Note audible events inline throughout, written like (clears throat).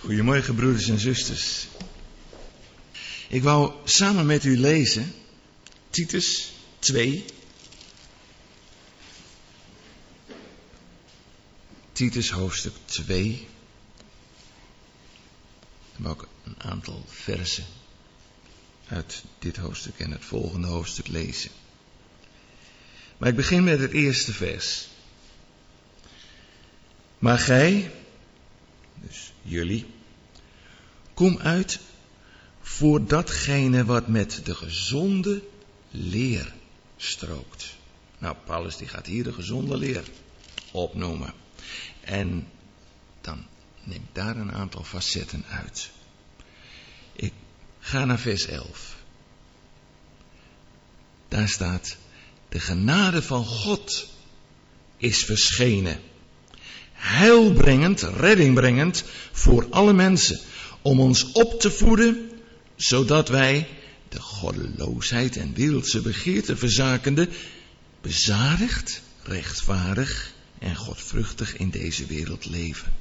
Goedemorgen broeders en zusters. Ik wou samen met u lezen Titus 2. Titus hoofdstuk 2. En ik een aantal versen uit dit hoofdstuk en het volgende hoofdstuk lezen. Maar ik begin met het eerste vers. Maar gij, dus jullie, kom uit voor datgene wat met de gezonde leer strookt. Nou, Paulus die gaat hier de gezonde leer opnoemen. En dan neem daar een aantal facetten uit. Ik ga naar vers 11. Daar staat, de genade van God is verschenen heilbrengend, reddingbrengend voor alle mensen. Om ons op te voeden, zodat wij de goddeloosheid en wereldse begeerte verzakende, bezadigd, rechtvaardig en godvruchtig in deze wereld leven.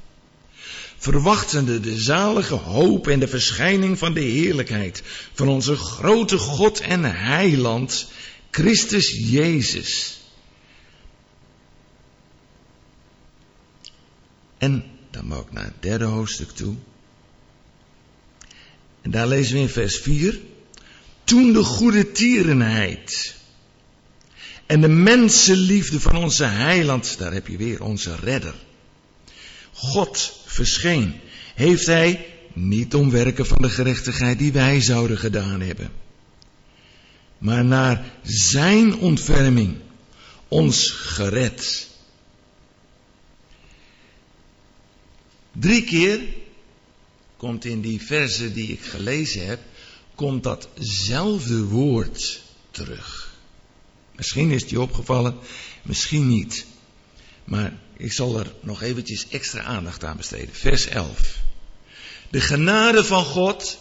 Verwachtende de zalige hoop en de verschijning van de heerlijkheid van onze grote God en Heiland, Christus Jezus En dan moet ik naar het derde hoofdstuk toe. En daar lezen we in vers 4. Toen de goede tierenheid en de mensenliefde van onze heiland, daar heb je weer onze redder. God verscheen, heeft hij niet om werken van de gerechtigheid die wij zouden gedaan hebben, maar naar zijn ontferming ons gered Drie keer komt in die versen die ik gelezen heb, komt datzelfde woord terug. Misschien is je opgevallen, misschien niet. Maar ik zal er nog eventjes extra aandacht aan besteden. Vers 11. De genade van God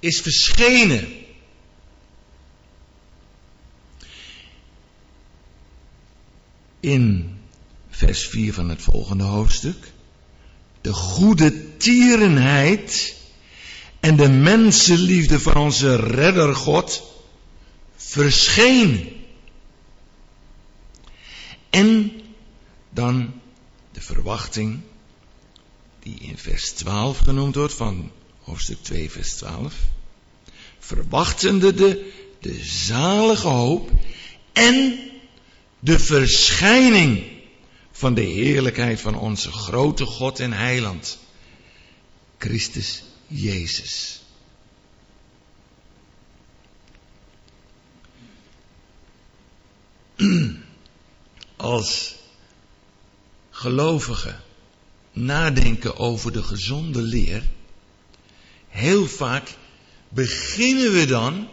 is verschenen. In vers 4 van het volgende hoofdstuk de goede tierenheid en de mensenliefde van onze redder God verscheen. En dan de verwachting die in vers 12 genoemd wordt van hoofdstuk 2 vers 12. Verwachtende de, de zalige hoop en de verschijning van de heerlijkheid van onze grote God en Heiland, Christus Jezus. (clears throat) Als gelovigen nadenken over de gezonde leer, heel vaak beginnen we dan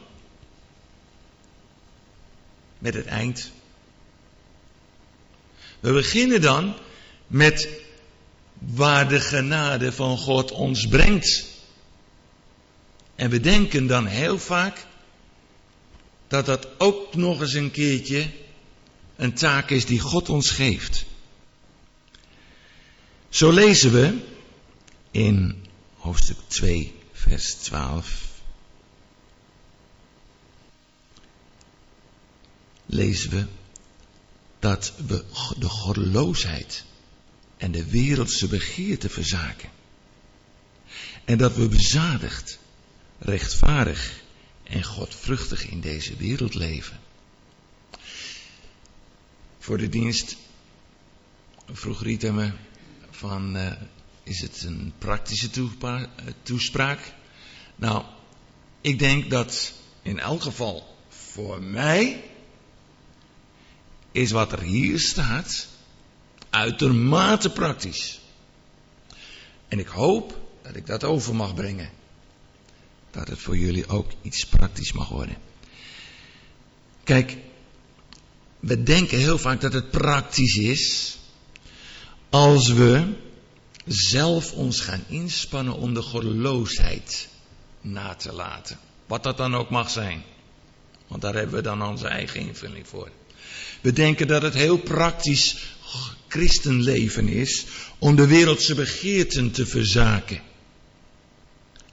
met het eind we beginnen dan met waar de genade van God ons brengt. En we denken dan heel vaak dat dat ook nog eens een keertje een taak is die God ons geeft. Zo lezen we in hoofdstuk 2, vers 12. Lezen we dat we de goddeloosheid en de wereldse begeerte verzaken. En dat we bezadigd, rechtvaardig en godvruchtig in deze wereld leven. Voor de dienst vroeg Rita me van, uh, is het een praktische toespraak? Nou, ik denk dat in elk geval voor mij is wat er hier staat uitermate praktisch. En ik hoop dat ik dat over mag brengen. Dat het voor jullie ook iets praktisch mag worden. Kijk, we denken heel vaak dat het praktisch is als we zelf ons gaan inspannen om de goddeloosheid na te laten. Wat dat dan ook mag zijn. Want daar hebben we dan onze eigen invulling voor. We denken dat het heel praktisch christenleven is om de wereldse begeerten te verzaken.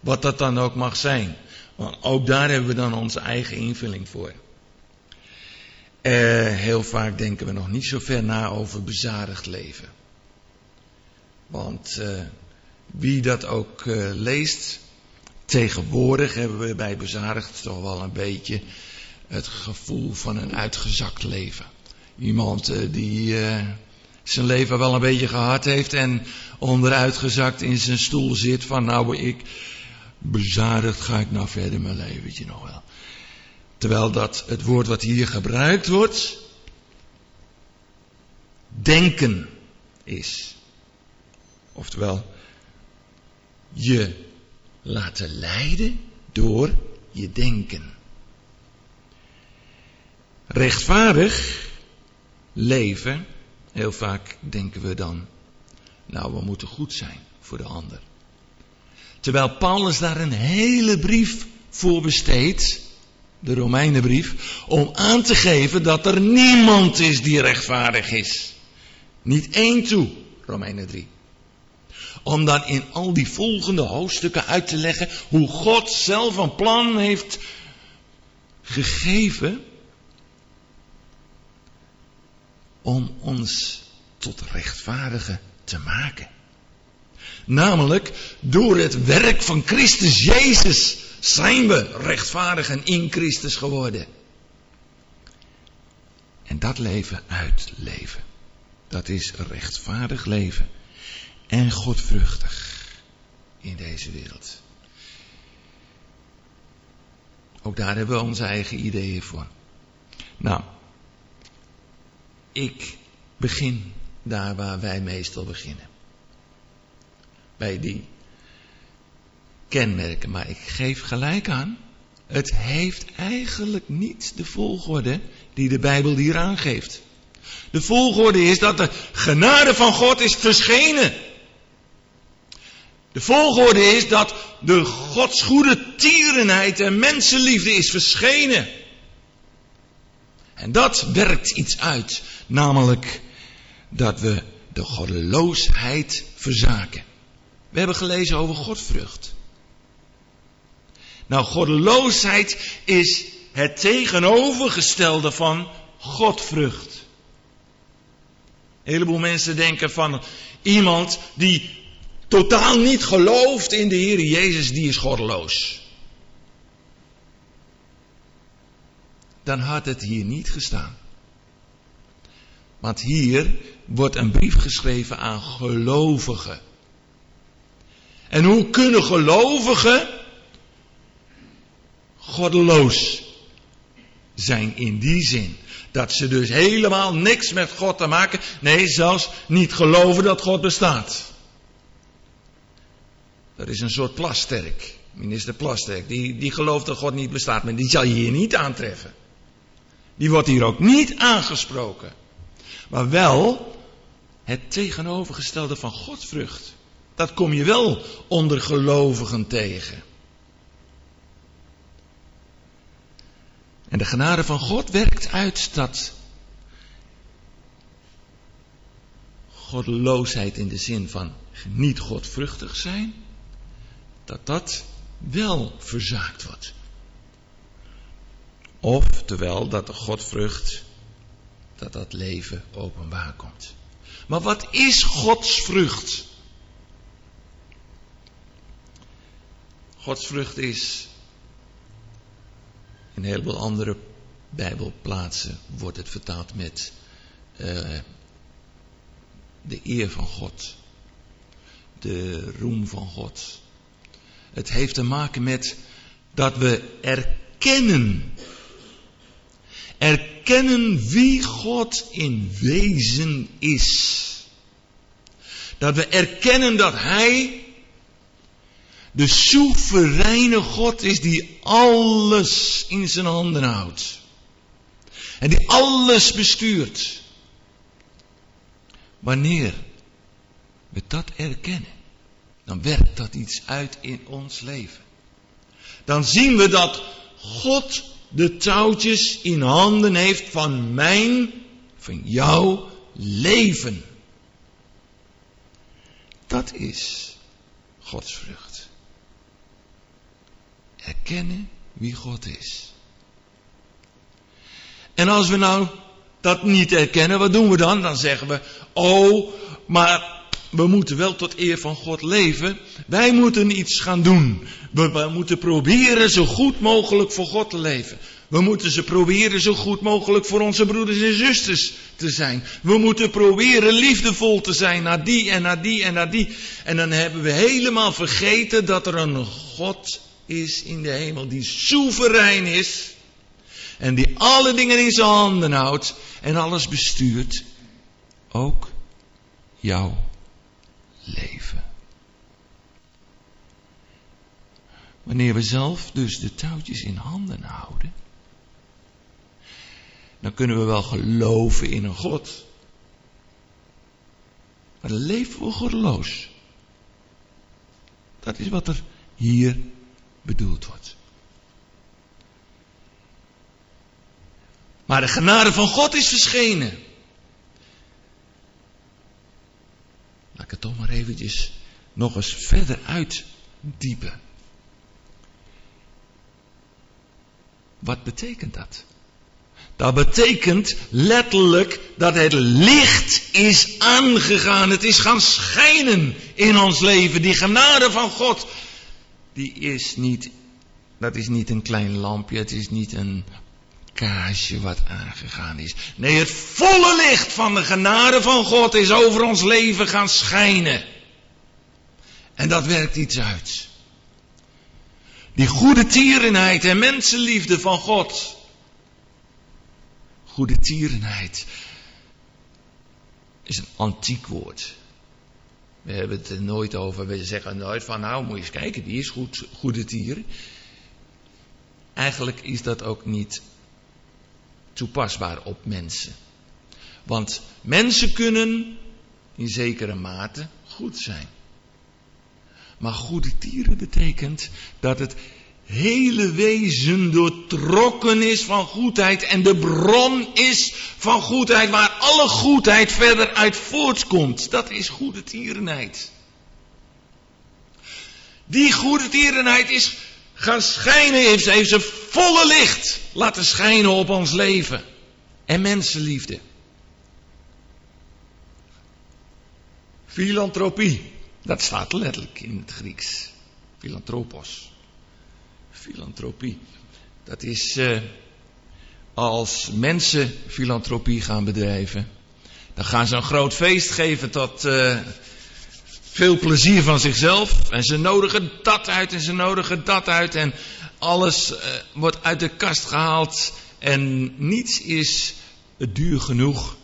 Wat dat dan ook mag zijn. Want ook daar hebben we dan onze eigen invulling voor. Uh, heel vaak denken we nog niet zo ver na over bezadigd leven. Want uh, wie dat ook uh, leest, tegenwoordig hebben we bij bezadigd toch wel een beetje het gevoel van een uitgezakt leven. Iemand die zijn leven wel een beetje gehad heeft en onderuitgezakt in zijn stoel zit van nou ik bezadigd ga ik nou verder mijn leventje nog wel. Terwijl dat het woord wat hier gebruikt wordt, denken is. Oftewel, je laten leiden door je denken. Rechtvaardig leven, heel vaak denken we dan, nou we moeten goed zijn voor de ander. Terwijl Paulus daar een hele brief voor besteedt, de Romeinenbrief, om aan te geven dat er niemand is die rechtvaardig is. Niet één toe, Romeinen 3. Om dan in al die volgende hoofdstukken uit te leggen hoe God zelf een plan heeft gegeven om ons tot rechtvaardigen te maken. Namelijk, door het werk van Christus Jezus zijn we rechtvaardigen in Christus geworden. En dat leven uitleven. Dat is rechtvaardig leven. En godvruchtig in deze wereld. Ook daar hebben we onze eigen ideeën voor. Nou, ik begin daar waar wij meestal beginnen bij die kenmerken. Maar ik geef gelijk aan, het heeft eigenlijk niet de volgorde die de Bijbel hier aangeeft. De volgorde is dat de genade van God is verschenen. De volgorde is dat de Gods goede tierenheid en mensenliefde is verschenen. En dat werkt iets uit, namelijk dat we de goddeloosheid verzaken. We hebben gelezen over godvrucht. Nou, goddeloosheid is het tegenovergestelde van godvrucht. Een heleboel mensen denken van iemand die totaal niet gelooft in de Heer Jezus, die is goddeloos. Dan had het hier niet gestaan. Want hier wordt een brief geschreven aan gelovigen. En hoe kunnen gelovigen goddeloos zijn in die zin? Dat ze dus helemaal niks met God te maken, nee, zelfs niet geloven dat God bestaat. Dat is een soort plasterk, minister Plasterk, die, die gelooft dat God niet bestaat, maar die zal je hier niet aantreffen. Die wordt hier ook niet aangesproken. Maar wel het tegenovergestelde van Godvrucht. Dat kom je wel onder gelovigen tegen. En de genade van God werkt uit dat goddeloosheid in de zin van niet godvruchtig zijn, dat dat wel verzaakt wordt. Of terwijl dat de godvrucht, dat dat leven openbaar komt. Maar wat is Gods vrucht? Godsvrucht is. In een heleboel andere Bijbelplaatsen wordt het vertaald met uh, de eer van God, de roem van God. Het heeft te maken met dat we erkennen, erkennen wie God in wezen is. Dat we erkennen dat Hij de soevereine God is die alles in zijn handen houdt. En die alles bestuurt. Wanneer we dat erkennen, dan werkt dat iets uit in ons leven. Dan zien we dat God de touwtjes in handen heeft van mijn, van jouw leven. Dat is Gods vrucht. erkennen wie God is. En als we nou dat niet erkennen, wat doen we dan? Dan zeggen we, oh, maar we moeten wel tot eer van God leven. Wij moeten iets gaan doen. We, moeten proberen zo goed mogelijk voor God te leven. We moeten ze proberen zo goed mogelijk voor onze broeders en zusters te zijn. We moeten proberen liefdevol te zijn naar die en naar die en naar die. En dan hebben we helemaal vergeten dat er een God is in de hemel die soeverein is. En die alle dingen in zijn handen houdt en alles bestuurt. Ook jouw leven. Wanneer we zelf dus de touwtjes in handen houden, dan kunnen we wel geloven in een God. Maar dan leven we goddeloos. Dat is wat er hier bedoeld wordt. Maar de genade van God is verschenen. Laat ik het toch maar eventjes nog eens verder uitdiepen. Wat betekent dat? Dat betekent letterlijk dat het licht is aangegaan. Het is gaan schijnen in ons leven. Die genade van God, die is niet, dat is niet een klein lampje. Het is niet een kaarsje wat aangegaan is. Nee, het volle licht van de genade van God is over ons leven gaan schijnen. En dat werkt iets uit. Die goede tierenheid en mensenliefde van God. Goede tierenheid is een antiek woord. We hebben het er nooit over. We zeggen nooit van, nou moet je eens kijken, die is goed, goede tier. Eigenlijk is dat ook niet toepasbaar op mensen. Want mensen kunnen in zekere mate goed zijn. Maar goede tieren betekent dat het hele wezen doortrokken is van goedheid en de bron is van goedheid waar alle goedheid verder uit voortkomt. Dat is goede tierenheid. Die goede tierenheid is gaan schijnen, heeft, heeft zijn volle licht laten schijnen op ons leven en mensenliefde. Filantropie, dat staat letterlijk in het Grieks. Filantropos. Filantropie. Dat is uh, als mensen filantropie gaan bedrijven. Dan gaan ze een groot feest geven tot uh, veel plezier van zichzelf. En ze nodigen dat uit en ze nodigen dat uit. En alles uh, wordt uit de kast gehaald. En niets is duur genoeg.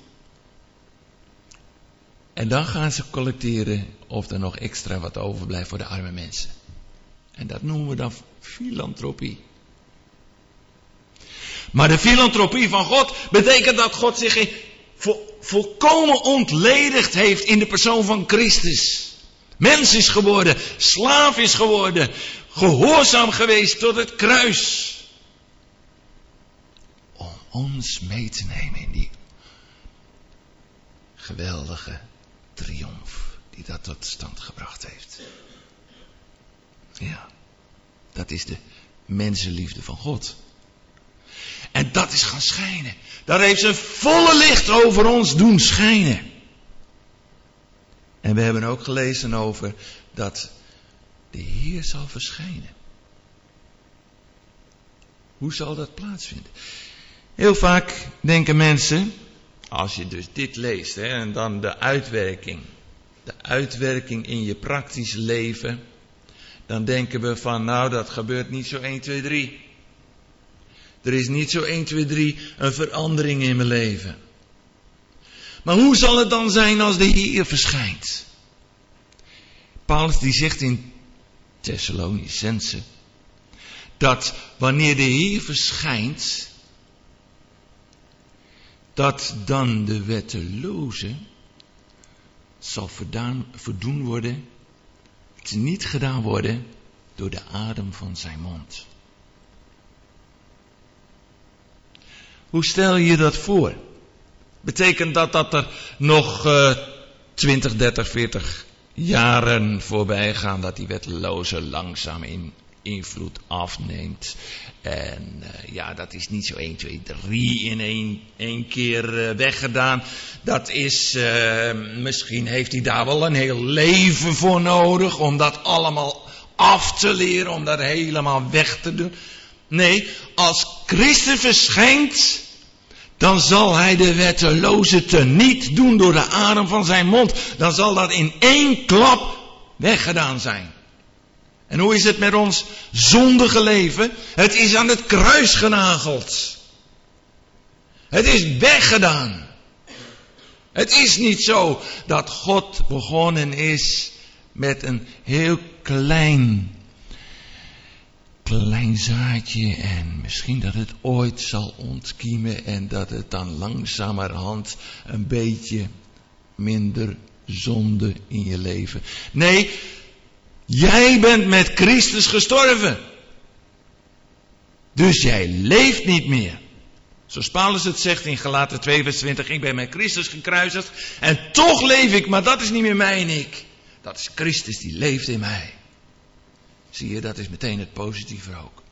En dan gaan ze collecteren of er nog extra wat overblijft voor de arme mensen. En dat noemen we dan filantropie. Maar de filantropie van God betekent dat God zich volkomen ontledigd heeft in de persoon van Christus. Mens is geworden, slaaf is geworden, gehoorzaam geweest tot het kruis. Om ons mee te nemen in die geweldige triomf die dat tot stand gebracht heeft. Ja, dat is de mensenliefde van God. En dat is gaan schijnen. Daar heeft zijn volle licht over ons doen schijnen. En we hebben ook gelezen over dat de Heer zal verschijnen. Hoe zal dat plaatsvinden? Heel vaak denken mensen, als je dus dit leest hè, en dan de uitwerking, de uitwerking in je praktisch leven, dan denken we van nou dat gebeurt niet zo 1, 2, 3. Er is niet zo 1, 2, 3 een verandering in mijn leven. Maar hoe zal het dan zijn als de Heer verschijnt? Paulus die zegt in Thessalonicense dat wanneer de Heer verschijnt, dat dan de wetteloze zal verdaan, verdoen worden, het niet gedaan worden door de adem van zijn mond. Hoe stel je dat voor? Betekent dat dat er nog uh, 20, 30, 40 jaren voorbij gaan dat die wettelozen langzaam in invloed afneemt. En uh, ja, dat is niet zo 1, 2, 3 in één, één keer uh, weggedaan. Dat is, uh, misschien heeft hij daar wel een heel leven voor nodig om dat allemaal af te leren, om dat helemaal weg te doen. Nee, als Christus verschijnt, dan zal hij de wetteloze teniet doen door de adem van zijn mond. Dan zal dat in één klap weggedaan zijn. En hoe is het met ons zondige leven? Het is aan het kruis genageld. Het is weggedaan. Het is niet zo dat God begonnen is met een heel klein, klein zaadje en misschien dat het ooit zal ontkiemen en dat het dan langzamerhand een beetje minder zonde in je leven. Nee, Jij bent met Christus gestorven. Dus jij leeft niet meer. Zoals Paulus het zegt in Galaten 2 vers 20. Ik ben met Christus gekruisigd. En toch leef ik. Maar dat is niet meer mij en ik. Dat is Christus die leeft in mij. Zie je, dat is meteen het positieve ook.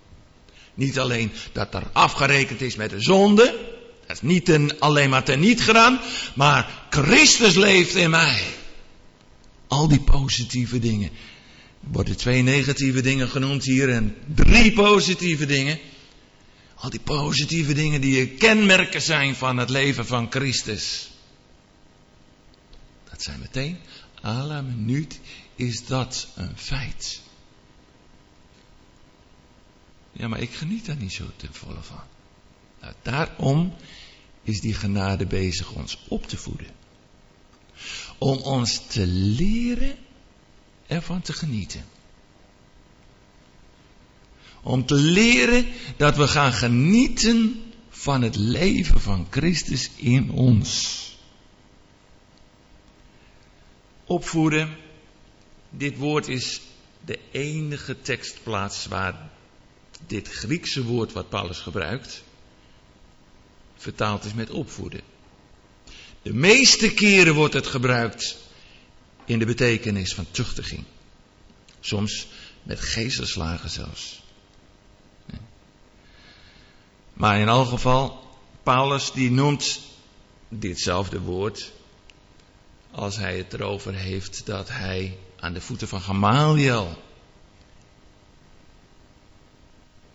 Niet alleen dat er afgerekend is met de zonde. Dat is niet ten, alleen maar teniet gedaan. Maar Christus leeft in mij. Al die positieve dingen worden twee negatieve dingen genoemd hier en drie positieve dingen. Al die positieve dingen die kenmerken zijn van het leven van Christus. Dat zijn meteen, à la minuut is dat een feit. Ja, maar ik geniet daar niet zo ten volle van. Nou, daarom is die genade bezig ons op te voeden. Om ons te leren ervan te genieten. Om te leren dat we gaan genieten van het leven van Christus in ons. Opvoeden, dit woord is de enige tekstplaats waar dit Griekse woord wat Paulus gebruikt, vertaald is met opvoeden. De meeste keren wordt het gebruikt in de betekenis van tuchtiging. Soms met geestelslagen zelfs. Maar in elk geval, Paulus die noemt ditzelfde woord als hij het erover heeft dat hij aan de voeten van Gamaliel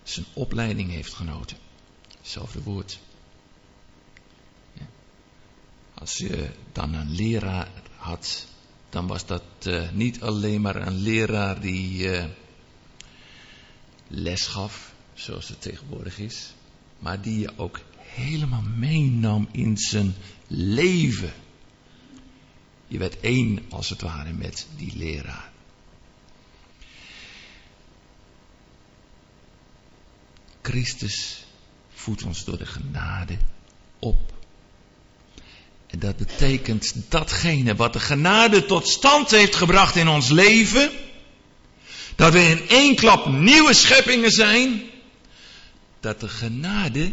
zijn opleiding heeft genoten. Hetzelfde woord. Als je dan een leraar had dan was dat uh, niet alleen maar een leraar die uh, les gaf, zoals het tegenwoordig is, maar die je ook helemaal meenam in zijn leven. Je werd één, als het ware, met die leraar. Christus voedt ons door de genade op. En dat betekent datgene wat de genade tot stand heeft gebracht in ons leven. Dat we in één klap nieuwe scheppingen zijn. Dat de genade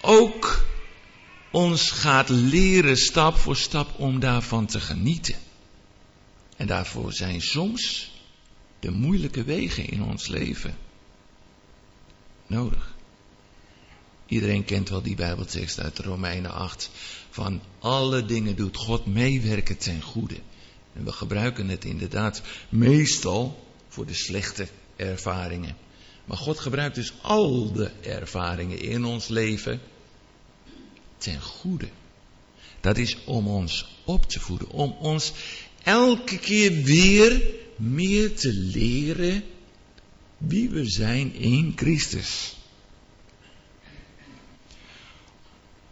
ook ons gaat leren stap voor stap om daarvan te genieten. En daarvoor zijn soms de moeilijke wegen in ons leven nodig. Iedereen kent wel die Bijbeltekst uit Romeinen 8. Van alle dingen doet God meewerken ten goede. En we gebruiken het inderdaad meestal voor de slechte ervaringen. Maar God gebruikt dus al de ervaringen in ons leven ten goede. Dat is om ons op te voeden, om ons elke keer weer meer te leren wie we zijn in Christus.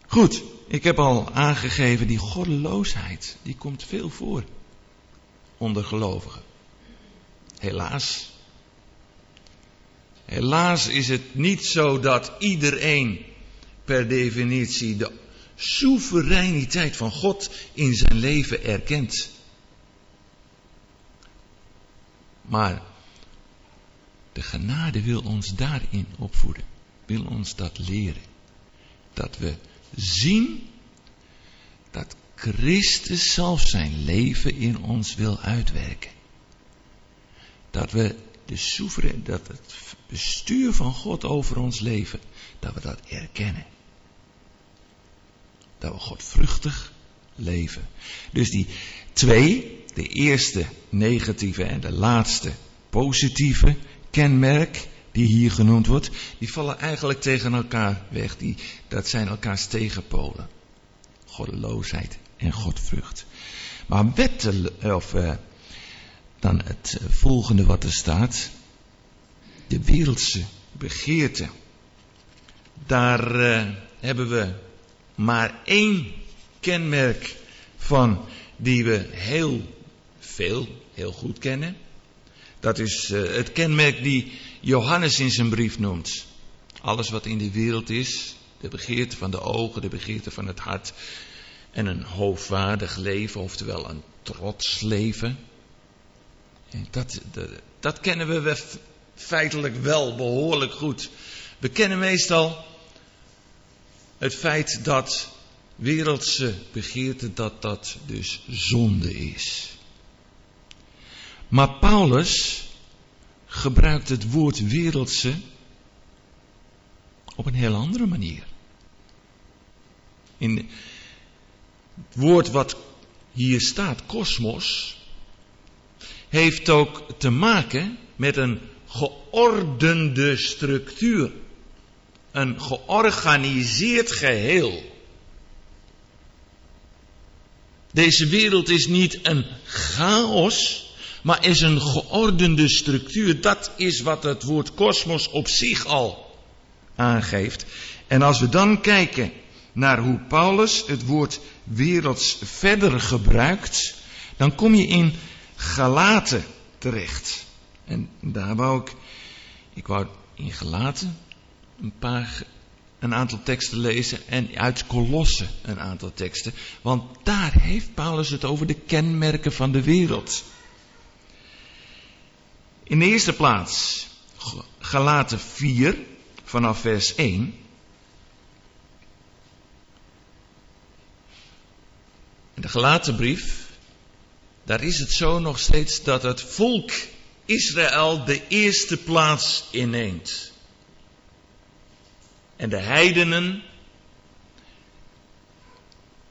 Goed, ik heb al aangegeven, die goddeloosheid, die komt veel voor onder gelovigen. Helaas. Helaas is het niet zo dat iedereen per definitie de soevereiniteit van God in zijn leven erkent. Maar de genade wil ons daarin opvoeden, wil ons dat leren. Dat we zien dat Christus zelf zijn leven in ons wil uitwerken. Dat we de soeverein, dat het bestuur van God over ons leven, dat we dat erkennen. Dat we godvruchtig leven. Dus die twee, de eerste negatieve en de laatste positieve kenmerk die hier genoemd wordt, die vallen eigenlijk tegen elkaar weg. Die, dat zijn elkaars tegenpolen. Goddeloosheid en godvrucht. Maar wetten, of uh, dan het volgende wat er staat, de wereldse begeerte. Daar uh, hebben we maar één kenmerk van die we heel veel, heel goed kennen. Dat is uh, het kenmerk die Johannes in zijn brief noemt. Alles wat in de wereld is, de begeerte van de ogen, de begeerte van het hart en een hoogwaardig leven, oftewel een trots leven. Dat, dat, dat kennen we feitelijk wel behoorlijk goed. We kennen meestal het feit dat wereldse begeerte, dat dat dus zonde is. Maar Paulus gebruikt het woord wereldse op een heel andere manier. In het woord wat hier staat, kosmos, heeft ook te maken met een geordende structuur. Een georganiseerd geheel. Deze wereld is niet een chaos, maar is een geordende structuur. Dat is wat het woord kosmos op zich al aangeeft. En als we dan kijken naar hoe Paulus het woord werelds verder gebruikt, dan kom je in Galaten terecht. En daar wou ik, ik wou in Galaten een paar, een aantal teksten lezen en uit Kolossen een aantal teksten. Want daar heeft Paulus het over de kenmerken van de wereld. In de eerste plaats Galaten 4 vanaf vers 1. In de Galatenbrief, daar is het zo nog steeds dat het volk Israël de eerste plaats inneemt. En de heidenen,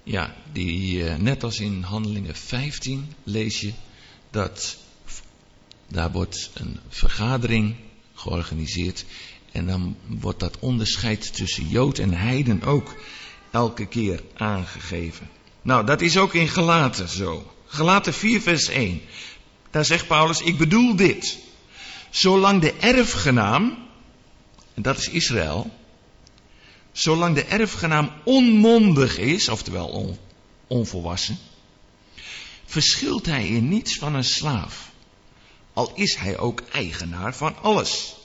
ja, die eh, net als in Handelingen 15 lees je dat daar wordt een vergadering georganiseerd en dan wordt dat onderscheid tussen Jood en Heiden ook elke keer aangegeven. Nou, dat is ook in Gelaten zo. Gelaten 4 vers 1. Daar zegt Paulus, ik bedoel dit. Zolang de erfgenaam, en dat is Israël, zolang de erfgenaam onmondig is, oftewel on, onvolwassen, verschilt hij in niets van een slaaf al is hij ook eigenaar van alles.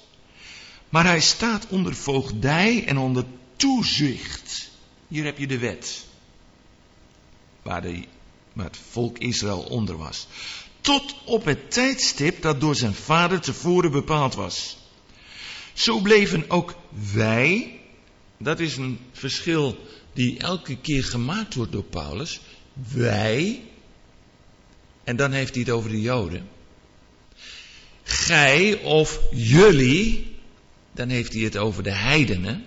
Maar hij staat onder voogdij en onder toezicht. Hier heb je de wet, waar, de, waar het volk Israël onder was. Tot op het tijdstip dat door zijn vader tevoren bepaald was. Zo bleven ook wij, dat is een verschil die elke keer gemaakt wordt door Paulus, wij, en dan heeft hij het over de Joden, gij of jullie, dan heeft hij het over de heidenen.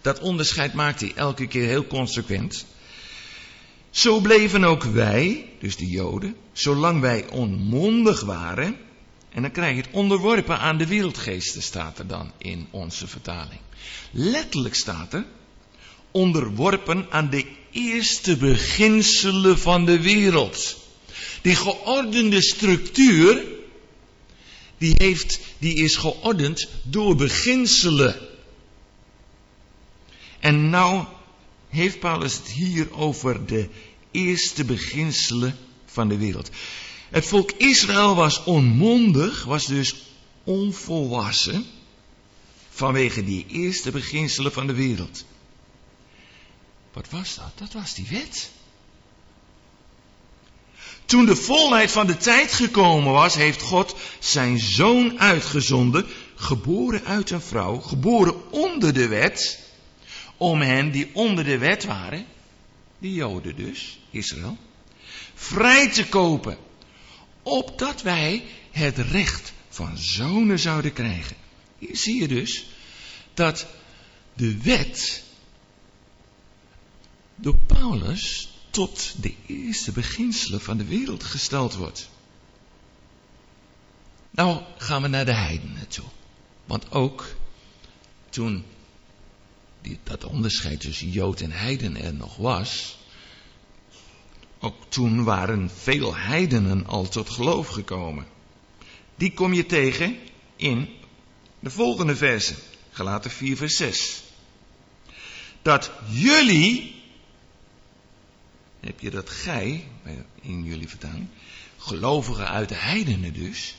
Dat onderscheid maakt hij elke keer heel consequent. Zo bleven ook wij, dus de Joden, zolang wij onmondig waren, en dan krijg je het onderworpen aan de wereldgeesten, staat er dan in onze vertaling. Letterlijk staat er, onderworpen aan de eerste beginselen van de wereld. Die geordende structuur die, heeft, die is geordend door beginselen. En nou heeft Paulus het hier over de eerste beginselen van de wereld. Het volk Israël was onmondig, was dus onvolwassen vanwege die eerste beginselen van de wereld. Wat was dat? Dat was die wet. Toen de volheid van de tijd gekomen was, heeft God zijn zoon uitgezonden, geboren uit een vrouw, geboren onder de wet, om hen die onder de wet waren, die Joden dus, Israël, vrij te kopen, opdat wij het recht van zonen zouden krijgen. Hier zie je dus dat de wet door Paulus tot de eerste beginselen van de wereld gesteld wordt. Nou gaan we naar de heidenen toe. Want ook toen die, dat onderscheid tussen Jood en Heiden er nog was, ook toen waren veel heidenen al tot geloof gekomen. Die kom je tegen in de volgende verse, gelaten 4 vers 6. Dat jullie, heb je dat gij, in jullie vertaling, gelovigen uit de heidenen dus,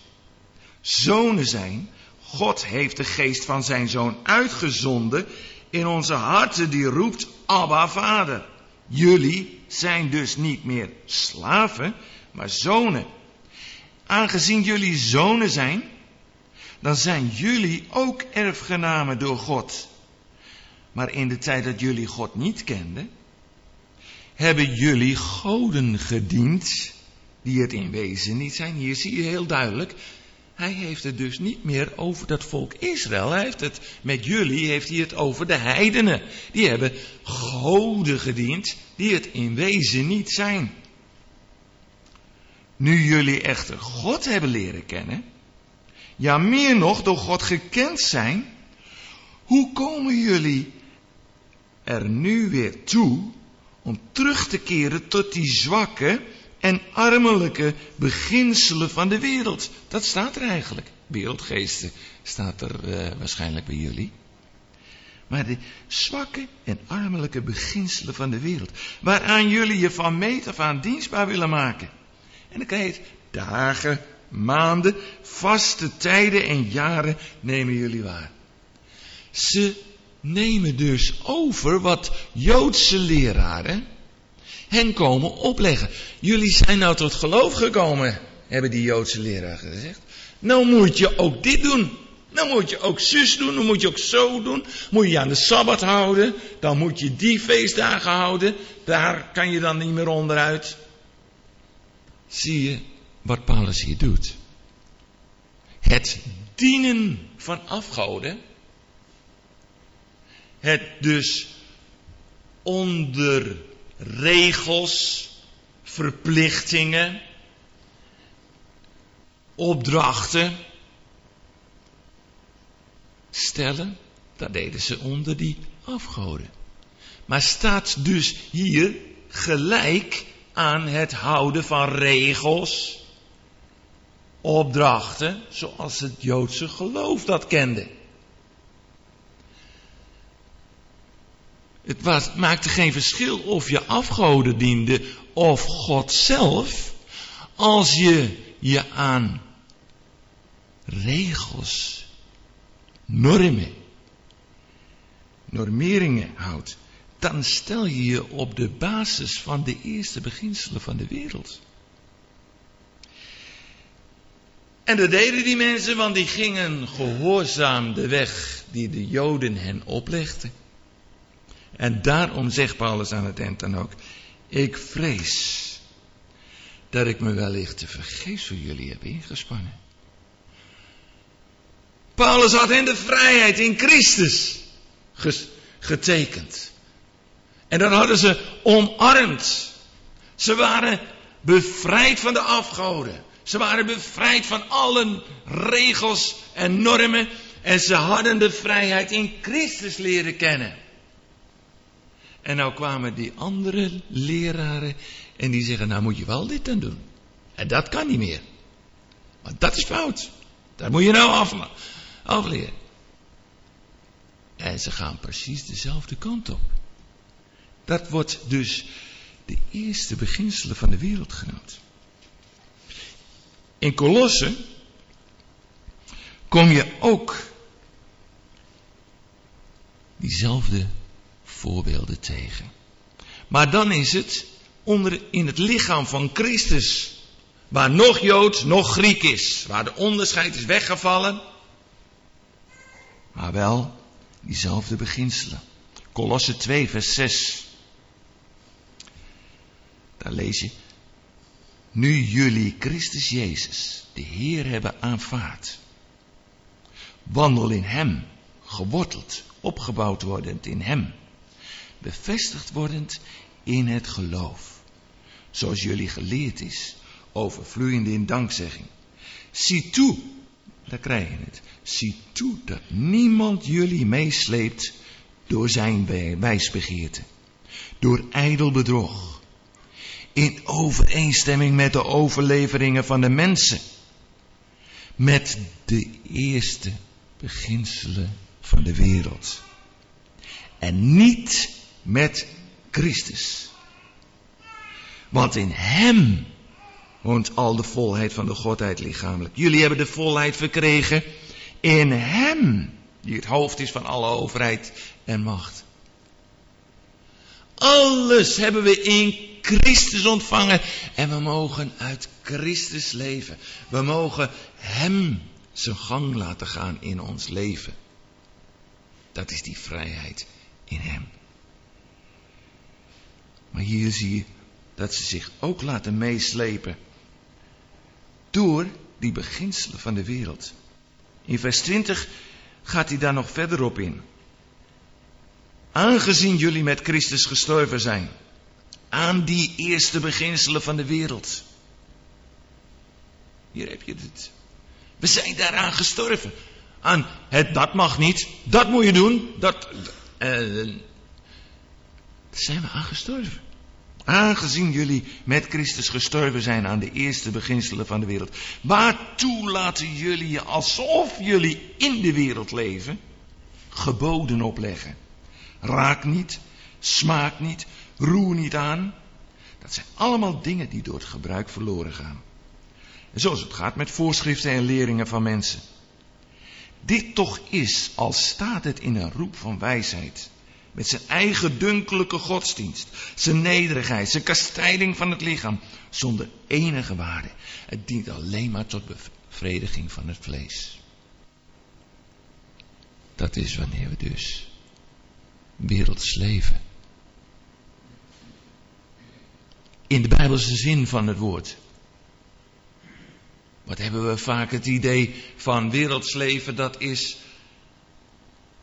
zonen zijn. God heeft de geest van zijn zoon uitgezonden in onze harten die roept, Abba Vader. Jullie zijn dus niet meer slaven, maar zonen. Aangezien jullie zonen zijn, dan zijn jullie ook erfgenamen door God. Maar in de tijd dat jullie God niet kenden, hebben jullie goden gediend die het in wezen niet zijn. Hier zie je heel duidelijk hij heeft het dus niet meer over dat volk Israël. Hij heeft het met jullie, heeft hij het over de heidenen. Die hebben goden gediend die het in wezen niet zijn. Nu jullie echter God hebben leren kennen, ja meer nog door God gekend zijn, hoe komen jullie er nu weer toe om terug te keren tot die zwakke en armelijke beginselen van de wereld. Dat staat er eigenlijk. Wereldgeesten staat er uh, waarschijnlijk bij jullie. Maar de zwakke en armelijke beginselen van de wereld. Waaraan jullie je van meet af aan dienstbaar willen maken. En dan krijg je het dagen, maanden, vaste tijden en jaren nemen jullie waar. Ze nemen dus over wat Joodse leraren hen komen opleggen. Jullie zijn nou tot geloof gekomen, hebben die Joodse leraar gezegd. Nou moet je ook dit doen. Nou moet je ook zus doen, dan moet je ook zo doen. Moet je aan de Sabbat houden, dan moet je die feestdagen houden. Daar kan je dan niet meer onderuit. Zie je wat Paulus hier doet? Het dienen van afgoden. Het dus onder regels, verplichtingen, opdrachten stellen. Dat deden ze onder die afgoden. Maar staat dus hier gelijk aan het houden van regels, opdrachten, zoals het Joodse geloof dat kende. Het maakte geen verschil of je afgoden diende of God zelf. Als je je aan regels, normen, normeringen houdt, dan stel je je op de basis van de eerste beginselen van de wereld. En dat deden die mensen, want die gingen gehoorzaam de weg die de Joden hen oplegden. En daarom zegt Paulus aan het eind dan ook, ik vrees dat ik me wellicht te vergeefs voor jullie heb ingespannen. Paulus had hen de vrijheid in Christus getekend. En dat hadden ze omarmd. Ze waren bevrijd van de afgoden. Ze waren bevrijd van alle regels en normen. En ze hadden de vrijheid in Christus leren kennen. En nou kwamen die andere leraren en die zeggen, nou moet je wel dit dan doen. En dat kan niet meer. Want dat is fout. Dat moet je nou af, afleren. En ze gaan precies dezelfde kant op. Dat wordt dus de eerste beginselen van de wereld genoemd. In Kolossen kom je ook diezelfde voorbeelden tegen. Maar dan is het onder, in het lichaam van Christus, waar nog Jood, nog Griek is, waar de onderscheid is weggevallen, maar wel diezelfde beginselen. Kolosse 2, vers 6. Daar lees je. Nu jullie Christus Jezus, de Heer, hebben aanvaard. Wandel in Hem, geworteld, opgebouwd wordend in Hem. Bevestigd wordend in het geloof. Zoals jullie geleerd is, overvloeiende in dankzegging. Zie toe, daar krijg je het. Zie toe dat niemand jullie meesleept door zijn wijsbegeerte. Door ijdel bedrog. In overeenstemming met de overleveringen van de mensen. Met de eerste beginselen van de wereld. En niet met Christus. Want in Hem woont al de volheid van de Godheid lichamelijk. Jullie hebben de volheid verkregen in Hem, die het hoofd is van alle overheid en macht. Alles hebben we in Christus ontvangen en we mogen uit Christus leven. We mogen Hem zijn gang laten gaan in ons leven. Dat is die vrijheid in Hem. Maar hier zie je dat ze zich ook laten meeslepen door die beginselen van de wereld. In vers 20 gaat hij daar nog verder op in. Aangezien jullie met Christus gestorven zijn, aan die eerste beginselen van de wereld. Hier heb je het. We zijn daaraan gestorven. Aan het dat mag niet, dat moet je doen, dat. Uh, zijn we aan gestorven. Aangezien jullie met Christus gestorven zijn aan de eerste beginselen van de wereld. Waartoe laten jullie je alsof jullie in de wereld leven, geboden opleggen? Raak niet, smaak niet, roer niet aan. Dat zijn allemaal dingen die door het gebruik verloren gaan. En zoals het gaat met voorschriften en leringen van mensen. Dit toch is, als staat het in een roep van wijsheid. Met zijn eigen dunkelijke godsdienst, zijn nederigheid, zijn kastijding van het lichaam, zonder enige waarde. Het dient alleen maar tot bevrediging van het vlees. Dat is wanneer we dus werelds leven. In de Bijbelse zin van het woord. Wat hebben we vaak het idee van werelds leven, dat is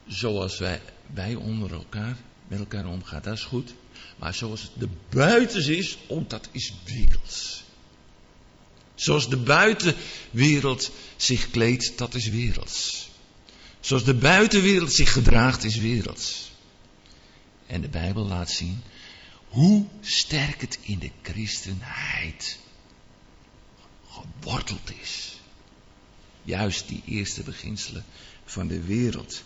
zoals wij wij onder elkaar, met elkaar omgaan, dat is goed. Maar zoals het de buitens is, oh, dat is werelds. Zoals de buitenwereld zich kleedt, dat is werelds. Zoals de buitenwereld zich gedraagt, is werelds. En de Bijbel laat zien hoe sterk het in de christenheid geworteld is. Juist die eerste beginselen van de wereld.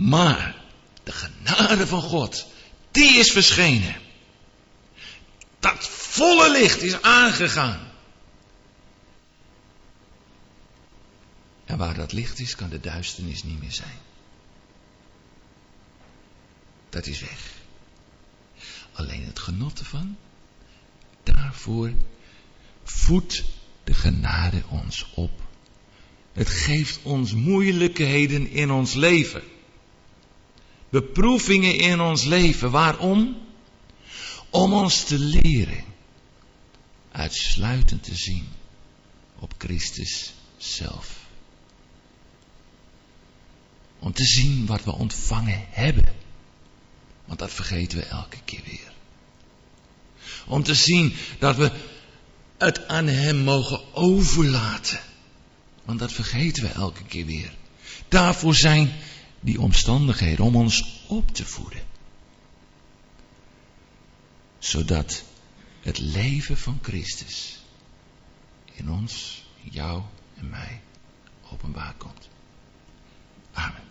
Maar de genade van God, die is verschenen. Dat volle licht is aangegaan. En waar dat licht is, kan de duisternis niet meer zijn. Dat is weg. Alleen het genot ervan, daarvoor voedt de genade ons op. Het geeft ons moeilijkheden in ons leven beproevingen in ons leven. Waarom? Om ons te leren uitsluitend te zien op Christus zelf. Om te zien wat we ontvangen hebben. Want dat vergeten we elke keer weer. Om te zien dat we het aan Hem mogen overlaten. Want dat vergeten we elke keer weer. Daarvoor zijn die omstandigheden om ons op te voeden. Zodat het leven van Christus in ons, jou en mij openbaar komt. Amen.